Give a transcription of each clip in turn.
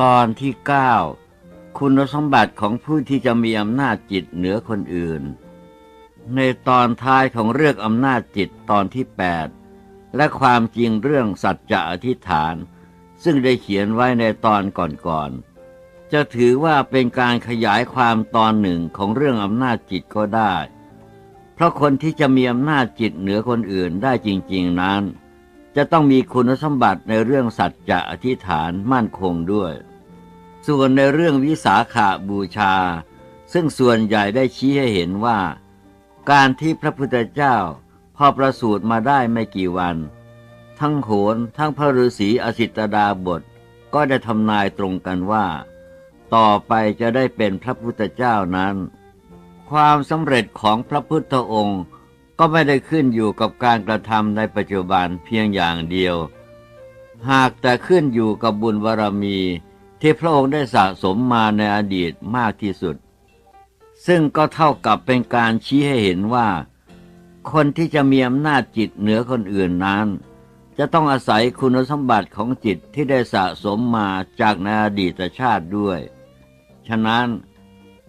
ตอนที่เก้าคุณสมบัติของผู้ที่จะมีอำนาจจิตเหนือคนอื่น ในตอนท้ายของเรื่องอำนาจจิตตอนที่ 8 และความจริงเรื่องสัจจะอธิษฐาน ซึ่งได้เขียนไว้ในตอนก่อนๆ จะถือว่าเป็นการขยายความตอนหนึ่งของเรื่องอำนาจจิตก็ได้ เพราะคนที่จะมีอำนาจจิตเหนือคนอื่นได้จริงๆนั้น จะต้องมีคุณสมบัติในเรื่องสัจจะอธิษฐานมั่นคงด้วย ส่วนในเรื่องวิสาขาบูชา ซึ่งส่วนใหญ่ได้ชี้ให้เห็นว่า การที่พระพุทธเจ้าพอประสูติมาได้ไม่กี่วัน ทั้งโหนทั้งพระฤาษีอสิตดาบทก็ได้ทำนายตรงกันว่า ต่อไปจะได้เป็นพระพุทธเจ้านั้น ความสำเร็จของพระพุทธองค์ก็ไม่ได้ขึ้นอยู่กับการกระทำในปัจจุบันเพียงอย่างเดียว หากแต่ขึ้นอยู่กับบุญบารรมี ที่พระองค์ได้สะสมมาในอดีตมากที่สุด ซึ่งก็เท่ากับเป็นการชี้ให้เห็นว่า คนที่จะมีอำนาจจิตเหนือคนอื่นนั้น จะต้องอาศัยคุณสมบัติของจิตที่ได้สะสมมาจากในอดีตชาติด้วย ฉะนั้น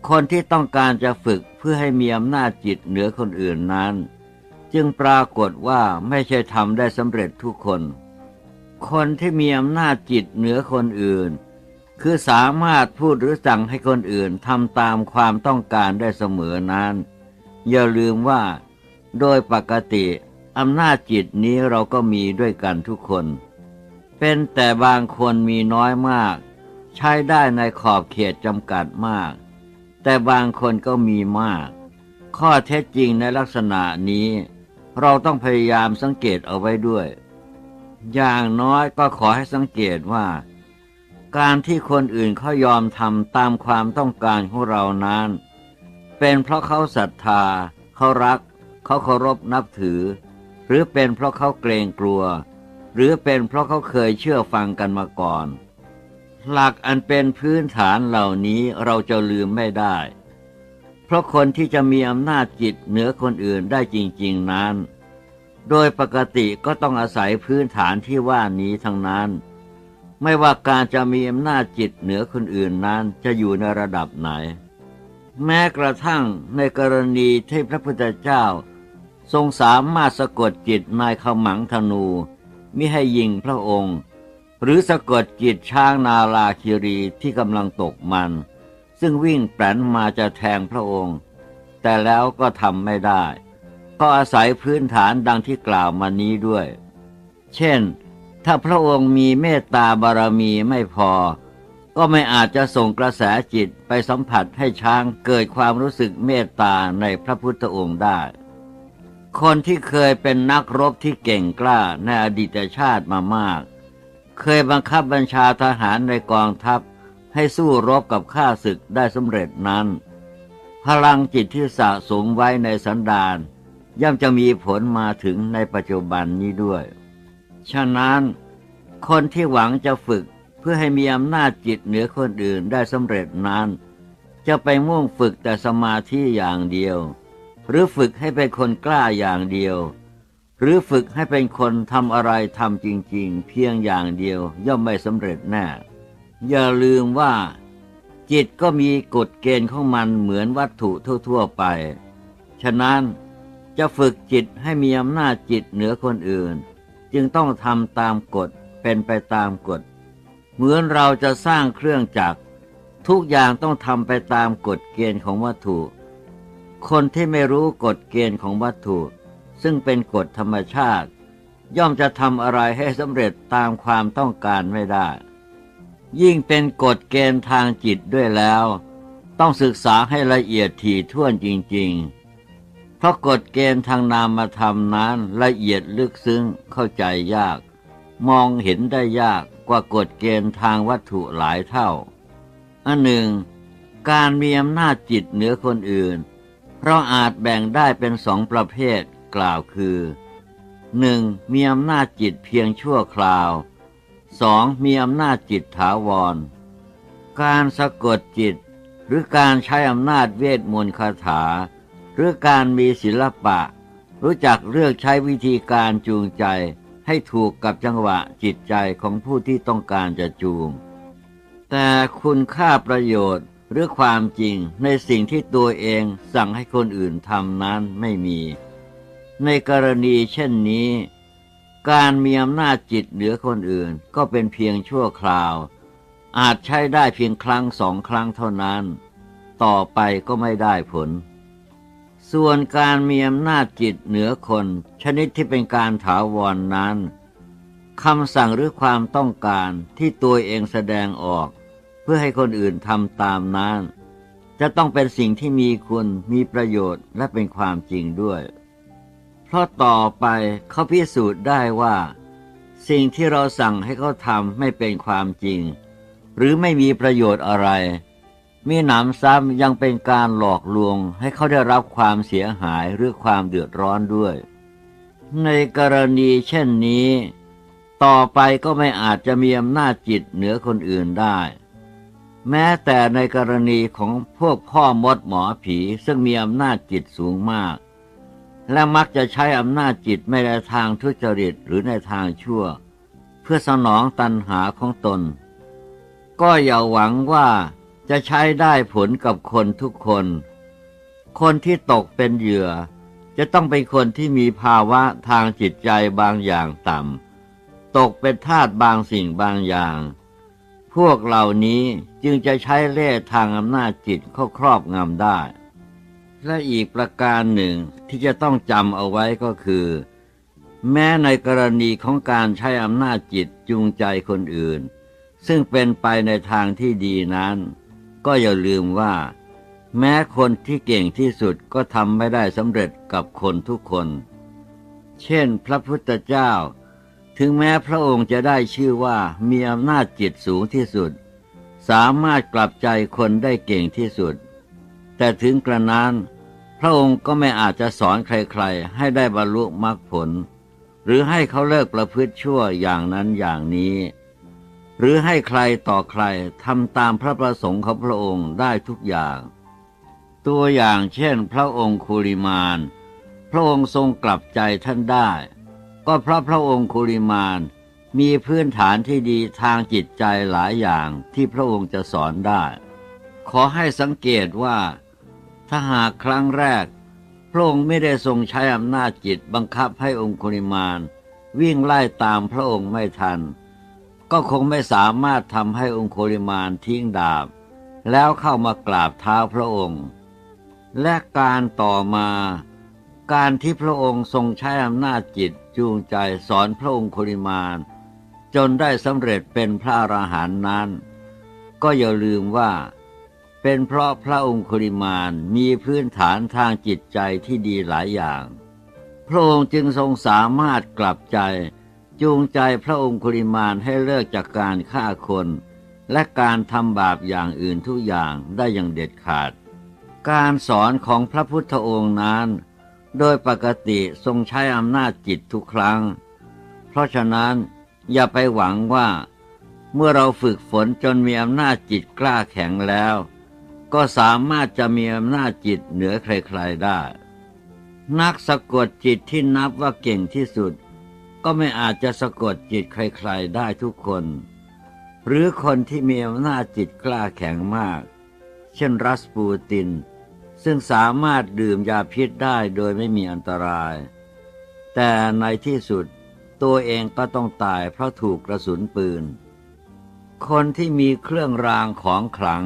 คนที่ต้องการจะฝึกเพื่อให้มีอำนาจจิตเหนือคนอื่นนั้น จึงปรากฏว่าไม่ใช่ทำได้สำเร็จทุกคน คนที่มีอำนาจจิตเหนือคนอื่น คือสามารถพูดหรือสั่งให้คนอื่นทำตามความต้องการได้เสมอนั้น อย่าลืมว่า โดยปกติอำนาจจิตนี้เราก็มีด้วยกันทุกคน เป็นแต่บางคนมีน้อยมาก ใช้ได้ในขอบเขตจำกัดมาก แต่บางคนก็มีมาก ข้อเท็จจริงในลักษณะนี้ เราต้องพยายามสังเกตเอาไว้ด้วย อย่างน้อยก็ขอให้สังเกตว่า การที่คนอื่นเขายอมทำตามความต้องการของเรานั้น เป็นเพราะเขาศรัทธา เขารัก เขาเคารพนับถือ หรือเป็นเพราะเขาเกรงกลัว หรือเป็นเพราะเขาเคยเชื่อฟังกันมาก่อน หลักอันเป็นพื้นฐานเหล่านี้เราจะลืมไม่ได้ เพราะคนที่จะมีอำนาจจิตเหนือคนอื่นได้จริง ๆนั้น โดยปกติก็ต้องอาศัยพื้นฐานที่ว่านี้ทั้งนั้น ไม่ว่าการจะมีอำนาจจิตเหนือคนอื่นนั้นจะอยู่ในระดับไหน แม้กระทั่งในกรณีที่พระพุทธเจ้า ทรงสามารถสะกดจิตนายขมังธนูมิให้ยิงพระองค์ หรือสะกดจิตช้างนาลาคิรีที่กำลังตกมัน ซึ่งวิ่งแปลนมาจะแทงพระองค์ แต่แล้วก็ทำไม่ได้ ก็อาศัยพื้นฐานดังที่กล่าวมานี้ด้วย เช่น ถ้าพระองค์มีเมตตาบารมีไม่พอ ก็ไม่อาจจะส่งกระแสจิตไปสัมผัสให้ช้างเกิดความรู้สึกเมตตาในพระพุทธองค์ได้ คนที่เคยเป็นนักรบที่เก่งกล้าในอดีตชาติมามาก เคยบังคับบัญชาทหารในกองทัพให้สู้รบกับข้าศึกได้สำเร็จนั้น พลังจิตที่สะสมไว้ในสันดานย่อมจะมีผลมาถึงในปัจจุบันนี้ด้วย ฉะนั้นคนที่หวังจะฝึกเพื่อให้มีอำนาจจิตเหนือคนอื่นได้สำเร็จนั้น จะไปมุ่งฝึกแต่สมาธิอย่างเดียว หรือฝึกให้เป็นคนกล้าอย่างเดียว หรือฝึกให้เป็นคนทำอะไรทำจริงๆ เพียงอย่างเดียวย่อมไม่สำเร็จแน่ อย่าลืมว่า จิตก็มีกฎเกณฑ์ของมันเหมือนวัตถุทั่วๆไป ฉะนั้นจะฝึกจิตให้มีอำนาจจิตเหนือคนอื่น จึงต้องทำตามกฎเป็นไปตามกฎ เหมือนเราจะสร้างเครื่องจักร ทุกอย่างต้องทำไปตามกฎเกณฑ์ของวัตถุ คนที่ไม่รู้กฎเกณฑ์ของวัตถุ ซึ่งเป็นกฎธรรมชาติ ย่อมจะทำอะไรให้สำเร็จตามความต้องการไม่ได้ ยิ่งเป็นกฎเกณฑ์ทางจิตด้วยแล้ว ต้องศึกษาให้ละเอียดถี่ถ้วนจริง ๆ เพราะกฎเกณฑ์ทางนามธรรมนั้นละเอียดลึกซึ้งเข้าใจยาก มองเห็นได้ยากกว่ากฎเกณฑ์ทางวัตถุหลายเท่า อันหนึ่ง การมีอำนาจจิตเหนือคนอื่น เพราะอาจแบ่งได้เป็นสองประเภทกล่าวคือ 1. มีอำนาจจิตเพียงชั่วคราว 2. มีอำนาจจิตถาวร การสะกดจิต หรือการใช้อำนาจเวทมนต์คาถา หรือการมีศิลปะ รู้จักเลือกใช้วิธีการจูงใจ ให้ถูกกับจังหวะจิตใจของผู้ที่ต้องการจะจูง แต่คุณค่าประโยชน์หรือความจริงในสิ่งที่ตัวเองสั่งให้คนอื่นทำนั้นไม่มี ในกรณีเช่นนี้ การมีอำนาจจิตเหนือคนอื่นก็เป็นเพียงชั่วคราว อาจใช้ได้เพียงครั้งสองครั้งเท่านั้น ต่อไปก็ไม่ได้ผล ส่วนการมีอำนาจจิตเหนือคน ชนิดที่เป็นการถาวรนนั้นคำสั่งหรือความต้องการที่ตัวเองแสดงออก เพื่อให้คนอื่นทำตามนั้น จะต้องเป็นสิ่งที่มีคุณมีประโยชน์และเป็นความจริงด้วย เพราะต่อไปเขาพิสูจน์ได้ว่า สิ่งที่เราสั่งให้เขาทำไม่เป็นความจริง หรือไม่มีประโยชน์อะไร มีหนำซ้ำยังเป็นการหลอกลวงให้เขาได้รับความเสียหายหรือความเดือดร้อนด้วย ในกรณีเช่นนี้ ต่อไปก็ไม่อาจจะมีอำนาจจิตเหนือคนอื่นได้ แม้แต่ในกรณีของพวกพ่อมดหมอผีซึ่งมีอำนาจจิตสูงมาก และมักจะใช้อำนาจจิตไม่ในทางทุจริตหรือในทางชั่ว เพื่อสนองตันหาของตน ก็อย่าหวังว่า จะใช้ได้ผลกับคนทุกคน คนที่ตกเป็นเหยื่อ จะต้องเป็นคนที่มีภาวะทางจิตใจบางอย่างต่ำ ตกเป็นทาสบางสิ่งบางอย่าง พวกเหล่านี้จึงจะใช้เล่ห์ทางอำนาจจิตเข้าครอบงำได้ และอีกประการหนึ่งที่จะต้องจำเอาไว้ก็คือ แม้ในกรณีของการใช้อำนาจจิตจูงใจคนอื่นซึ่งเป็นไปในทางที่ดีนั้น ก็อย่าลืมว่า แม้คนที่เก่งที่สุดก็ทำไม่ได้สำเร็จกับคนทุกคน เช่น พระพุทธเจ้า ถึงแม้พระองค์จะได้ชื่อว่ามีอำนาจจิตสูงที่สุด สามารถกลับใจคนได้เก่งที่สุด แต่ถึงกระนั้นพระองค์ก็ไม่อาจจะสอนใครๆ ให้ได้บรรลุมรรคผล หรือให้เขาเลิกประพฤติชั่วอย่างนั้นอย่างนี้ หรือให้ใครต่อใครทำตามพระประสงค์ของพระองค์ได้ทุกอย่าง ตัวอย่างเช่น พระองค์คุริมาน พระองค์ทรงกลับใจท่านได้ ก็เพราะพระองค์คุริมานมีพื้นฐานที่ดีทางจิตใจหลายอย่างที่พระองค์จะสอนได้ ขอให้สังเกตว่า ถ้าหากครั้งแรก พระองค์ไม่ได้ทรงใช้อำนาจจิตบังคับให้องคุริมาน วิ่งไล่ตามพระองค์ไม่ทัน ก็คงไม่สามารถทำให้องคุริมานทิ้งดาบ แล้วเข้ามากราบเท้าพระองค์ และการต่อมา การที่พระองค์ทรงใช้อำนาจจิตจูงใจสอนพระองคุริมานจนได้สำเร็จเป็นพระอราหันต์นั้น ก็อย่าลืมว่า เป็นเพราะพระองค์คุริมานมีพื้นฐานทางจิตใจที่ดีหลายอย่าง พระองค์จึงทรงสามารถกลับใจ จูงใจพระองคุริมานให้เลิกจากการฆ่าคน และการทำบาปอย่างอื่นทุกอย่างได้อย่างเด็ดขาด การสอนของพระพุทธองค์นั้น โดยปกติทรงใช้อำนาจจิตทุกครั้ง เพราะฉะนั้นอย่าไปหวังว่า เมื่อเราฝึกฝนจนมีอำนาจจิตกล้าแข็งแล้ว ก็สามารถจะมีอำนาจจิตเหนือใครๆได้ นักสะกดจิตที่นับว่าเก่งที่สุด ก็ไม่อาจจะสะกดจิตใครๆได้ทุกคน หรือคนที่มีอำนาจจิตกล้าแข็งมาก เช่นรัสปูติน ซึ่งสามารถดื่มยาพิษได้โดยไม่มีอันตราย แต่ในที่สุดตัวเองก็ต้องตายเพราะถูกกระสุนปืน คนที่มีเครื่องรางของขลัง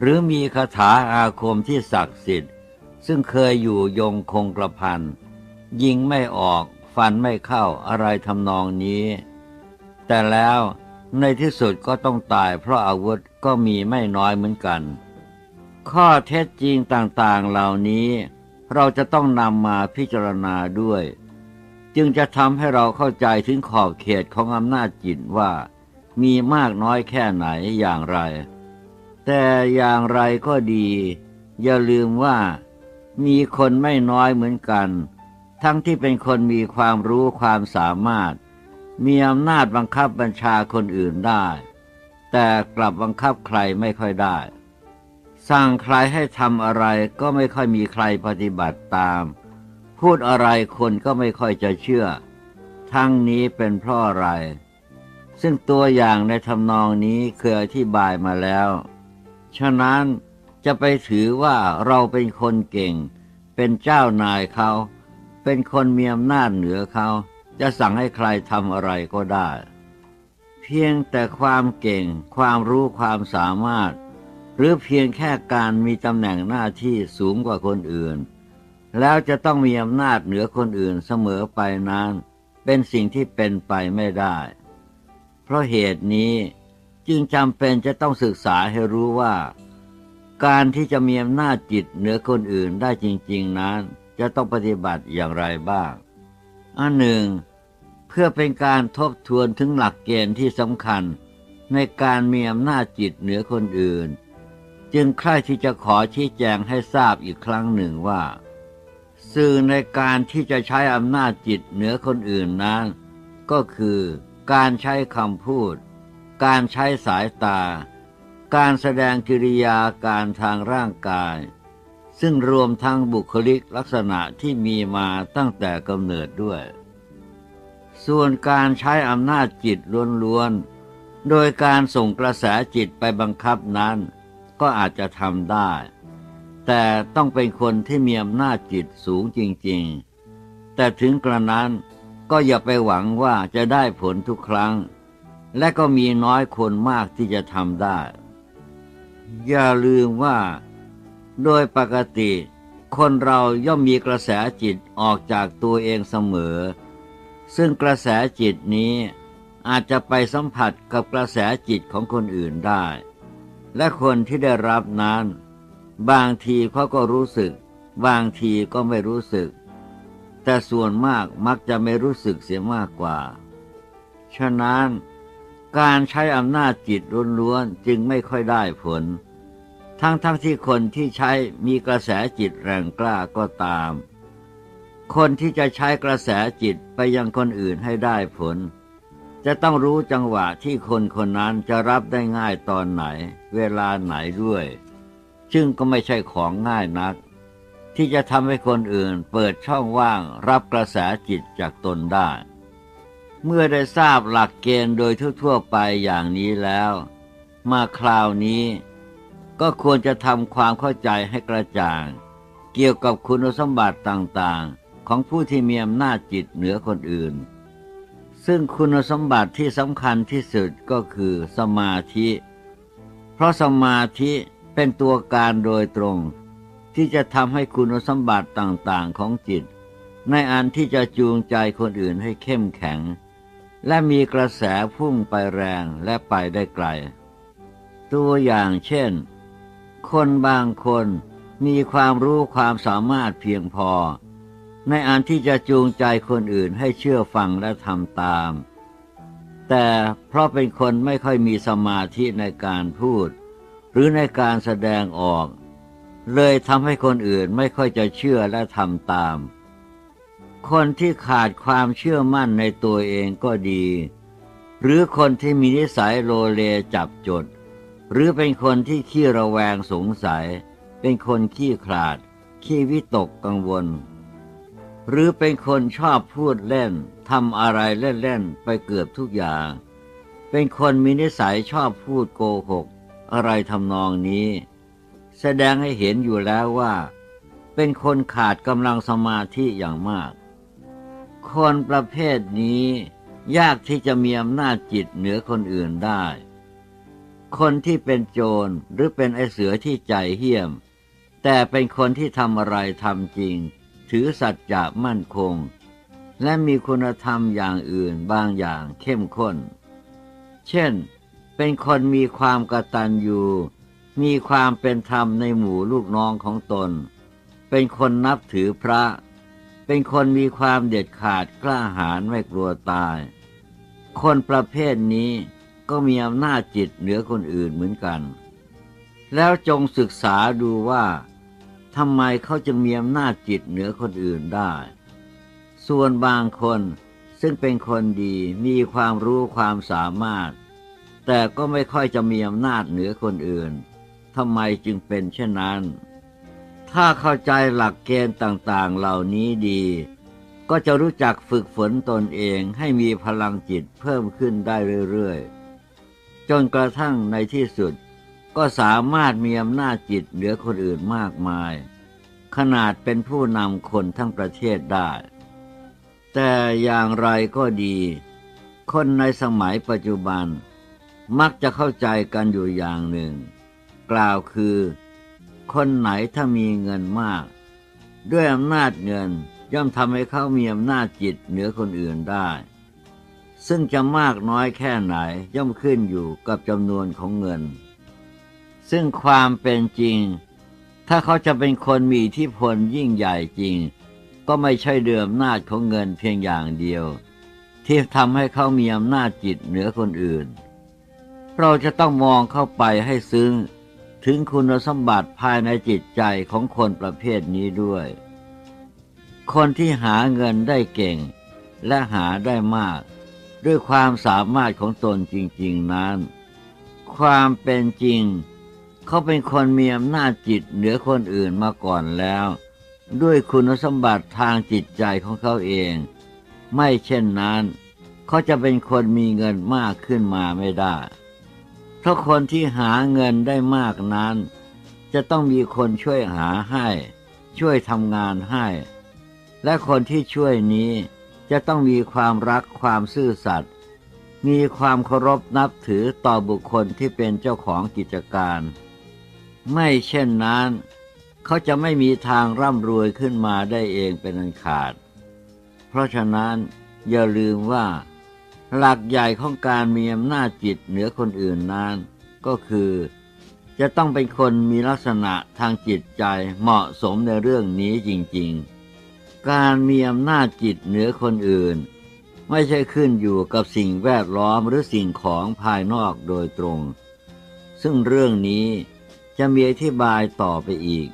หรือมีคาถาอาคมที่ศักดิ์สิทธิ์ ซึ่งเคยอยู่ยงคงกระพันยิงไม่ออก ฟันไม่เข้าอะไรทำนองนี้ แต่แล้วในที่สุดก็ต้องตายเพราะอาวุธก็มีไม่น้อยเหมือนกัน ข้อเท็จจริงต่างๆเหล่านี้ เราจะต้องนำมาพิจารณาด้วย จึงจะทำให้เราเข้าใจถึงขอบเขตของอำนาจจิตว่า มีมากน้อยแค่ไหนอย่างไร แต่อย่างไรก็ดี อย่าลืมว่ามีคนไม่น้อยเหมือนกัน ทั้งที่เป็นคนมีความรู้ความสามารถ มีอำนาจบังคับบัญชาคนอื่นได้ แต่กลับบังคับใครไม่ค่อยได้ สั่งใครให้ทำอะไรก็ไม่ค่อยมีใครปฏิบัติตาม พูดอะไรคนก็ไม่ค่อยจะเชื่อ ทั้งนี้เป็นเพราะอะไร ซึ่งตัวอย่างในทำนองนี้เคยอธิบายมาแล้ว ฉะนั้นจะไปถือว่าเราเป็นคนเก่ง เป็นเจ้านายเขา เป็นคนมีอำนาจเหนือเขา จะสั่งให้ใครทำอะไรก็ได้ เพียงแต่ความเก่ง ความรู้ความสามารถ หรือเพียงแค่การมีตำแหน่งหน้าที่สูงกว่าคนอื่น แล้วจะต้องมีอำนาจเหนือคนอื่นเสมอไปนั้น เป็นสิ่งที่เป็นไปไม่ได้ เพราะเหตุนี้จึงจำเป็นจะต้องศึกษาให้รู้ว่า การที่จะมีอำนาจจิตเหนือคนอื่นได้จริง ๆนั้น จะต้องปฏิบัติอย่างไรบ้าง อันหนึ่ง เพื่อเป็นการทบทวนถึงหลักเกณฑ์ที่สำคัญในการมีอำนาจจิตเหนือคนอื่น จึงใคร่ที่จะขอชี้แจงให้ทราบอีกครั้งหนึ่งว่า สื่อในการที่จะใช้อำนาจจิตเหนือคนอื่นนั้น ก็คือการใช้คำพูด การใช้สายตา การแสดงกิริยาการทางร่างกาย ซึ่งรวมทั้งบุคลิกลักษณะที่มีมาตั้งแต่กำเนิดด้วย ส่วนการใช้อำนาจจิตล้วนๆ โดยการส่งกระแสจิตไปบังคับนั้น ก็อาจจะทำได้ แต่ต้องเป็นคนที่มีอำนาจจิตสูงจริงๆ แต่ถึงกระนั้นก็อย่าไปหวังว่าจะได้ผลทุกครั้ง และก็มีน้อยคนมากที่จะทำได้ อย่าลืมว่า โดยปกติ คนเราย่อมมีกระแสจิตออกจากตัวเองเสมอ ซึ่งกระแสจิตนี้อาจจะไปสัมผัสกับกระแสจิตของคนอื่นได้ และคนที่ได้รับนั้น บางทีเขาก็รู้สึก บางทีก็ไม่รู้สึก แต่ส่วนมากมักจะไม่รู้สึกเสียมากกว่า ฉะนั้นการใช้อำนาจจิตล้วนๆจึงไม่ค่อยได้ผล ทั้งๆทที่คนที่ใช้มีกระแสจิตแรงกล้าก็ตาม คนที่จะใช้กระแสจิตไปยังคนอื่นให้ได้ผล จะต้องรู้จังหวะที่คนคนนั้นจะรับได้ง่ายตอนไหน เวลาไหนด้วย ซึ่งก็ไม่ใช่ของง่ายนัก ที่จะทำให้คนอื่นเปิดช่องว่างรับกระแสจิตจากตนได้ เมื่อได้ทราบหลักเกณฑ์โดยทั่วๆไปอย่างนี้แล้ว มาคราวนี้ ก็ควรจะทำความเข้าใจให้กระจ่าง เกี่ยวกับคุณสมบัติต่างๆ ของผู้ที่มีอำนาจจิตเหนือคนอื่น ซึ่งคุณสมบัติที่สำคัญที่สุดก็คือสมาธิ เพราะสมาธิเป็นตัวการโดยตรง ที่จะทำให้คุณสมบัติต่างๆของจิต ในอันที่จะจูงใจคนอื่นให้เข้มแข็ง และมีกระแสพุ่งไปแรงและไปได้ไกล ตัวอย่างเช่น คนบางคนมีความรู้ความสามารถเพียงพอ ในอันที่จะจูงใจคนอื่นให้เชื่อฟังและทำตาม แต่เพราะเป็นคนไม่ค่อยมีสมาธิในการพูด หรือในการแสดงออก เลยทำให้คนอื่นไม่ค่อยจะเชื่อและทำตาม คนที่ขาดความเชื่อมั่นในตัวเองก็ดี หรือคนที่มีนิสัยโลเลจับจด หรือเป็นคนที่ขี้ระแวงสงสัย เป็นคนขี้ขลาด ขี้วิตกกังวล หรือเป็นคนชอบพูดเล่นทำอะไรเล่นๆไปเกือบทุกอย่าง เป็นคนมีนิสัยชอบพูดโกหก อะไรทำนองนี้ แสดงให้เห็นอยู่แล้วว่า เป็นคนขาดกำลังสมาธิอย่างมาก คนประเภทนี้ยากที่จะมีอำนาจจิตเหนือคนอื่นได้ คนที่เป็นโจรหรือเป็นไอเสือที่ใจเหี้ยม แต่เป็นคนที่ทำอะไรทำจริง ถือสัจจะมั่นคง และมีคุณธรรมอย่างอื่นบางอย่างเข้มข้น เช่น เป็นคนมีความกตัญญูมีความเป็นธรรมในหมู่ลูกน้องของตน เป็นคนนับถือพระ เป็นคนมีความเด็ดขาดกล้าหาญไม่กลัวตาย คนประเภทนี้ ก็มีอำนาจจิตเหนือคนอื่นเหมือนกัน แล้วจงศึกษาดูว่าทำไมเขาจะมีอำนาจจิตเหนือคนอื่นได้ ส่วนบางคนซึ่งเป็นคนดีมีความรู้ความสามารถ แต่ก็ไม่ค่อยจะมีอำนาจเหนือคนอื่นทำไมจึงเป็นเช่นนั้น ถ้าเข้าใจหลักเกณฑ์ต่างๆเหล่านี้ดี ก็ก็จะรู้จักฝึกฝนตนเองให้มีพลังจิตเพิ่มขึ้นได้เรื่อยๆ จนกระทั่งในที่สุด ก็สามารถมีอำนาจจิตเหนือคนอื่นมากมาย ขนาดเป็นผู้นำคนทั้งประเทศได้ แต่อย่างไรก็ดี คนในสมัยปัจจุบัน มักจะเข้าใจกันอยู่อย่างหนึ่ง กล่าวคือ คนไหนถ้ามีเงินมาก ด้วยอำนาจเงินย่อมทำให้เขามีอำนาจจิตเหนือคนอื่นได้ ซึ่งจะมากน้อยแค่ไหนย่อมขึ้นอยู่กับจำนวนของเงิน ซึ่งความเป็นจริง ถ้าเขาจะเป็นคนมีอิทธิพลยิ่งใหญ่จริง ก็ไม่ใช่เดิมนาจของเงินเพียงอย่างเดียว ที่ทำให้เขามีอำนาจจิตเหนือคนอื่น เราจะต้องมองเข้าไปให้ซึ้งถึงคุณสมบัติภายในจิตใจของคนประเภทนี้ด้วย คนที่หาเงินได้เก่ง และหาได้มาก ด้วยความสามารถของตนจริง ๆนั้น ความเป็นจริง เขาเป็นคนมีอำนาจจิตเหนือคนอื่นมาก่อนแล้ว ด้วยคุณสมบัติทางจิตใจของเขาเอง ไม่เช่นนั้นเขาจะเป็นคนมีเงินมากขึ้นมาไม่ได้ถ้าคนที่หาเงินได้มากนั้น จะต้องมีคนช่วยหาให้ ช่วยทำงานให้ และคนที่ช่วยนี้ จะต้องมีความรักความซื่อสัตย์มีความเคารพนับถือต่อบุคคลที่เป็นเจ้าของกิจการ ไม่เช่นนั้น เขาจะไม่มีทางร่ำรวยขึ้นมาได้เองเป็นอันขาด เพราะฉะนั้นอย่าลืมว่า หลักใหญ่ของการมีอำนาจจิตเหนือคนอื่นนั้นก็คือ จะต้องเป็นคนมีลักษณะทางจิตใจเหมาะสมในเรื่องนี้จริง ๆ การมีอำนาจจิตเหนือคนอื่น ไม่ใช่ขึ้นอยู่กับสิ่งแวดล้อมหรือสิ่งของภายนอกโดยตรง ซึ่งเรื่องนี้จะมีอธิบายต่อไปอีก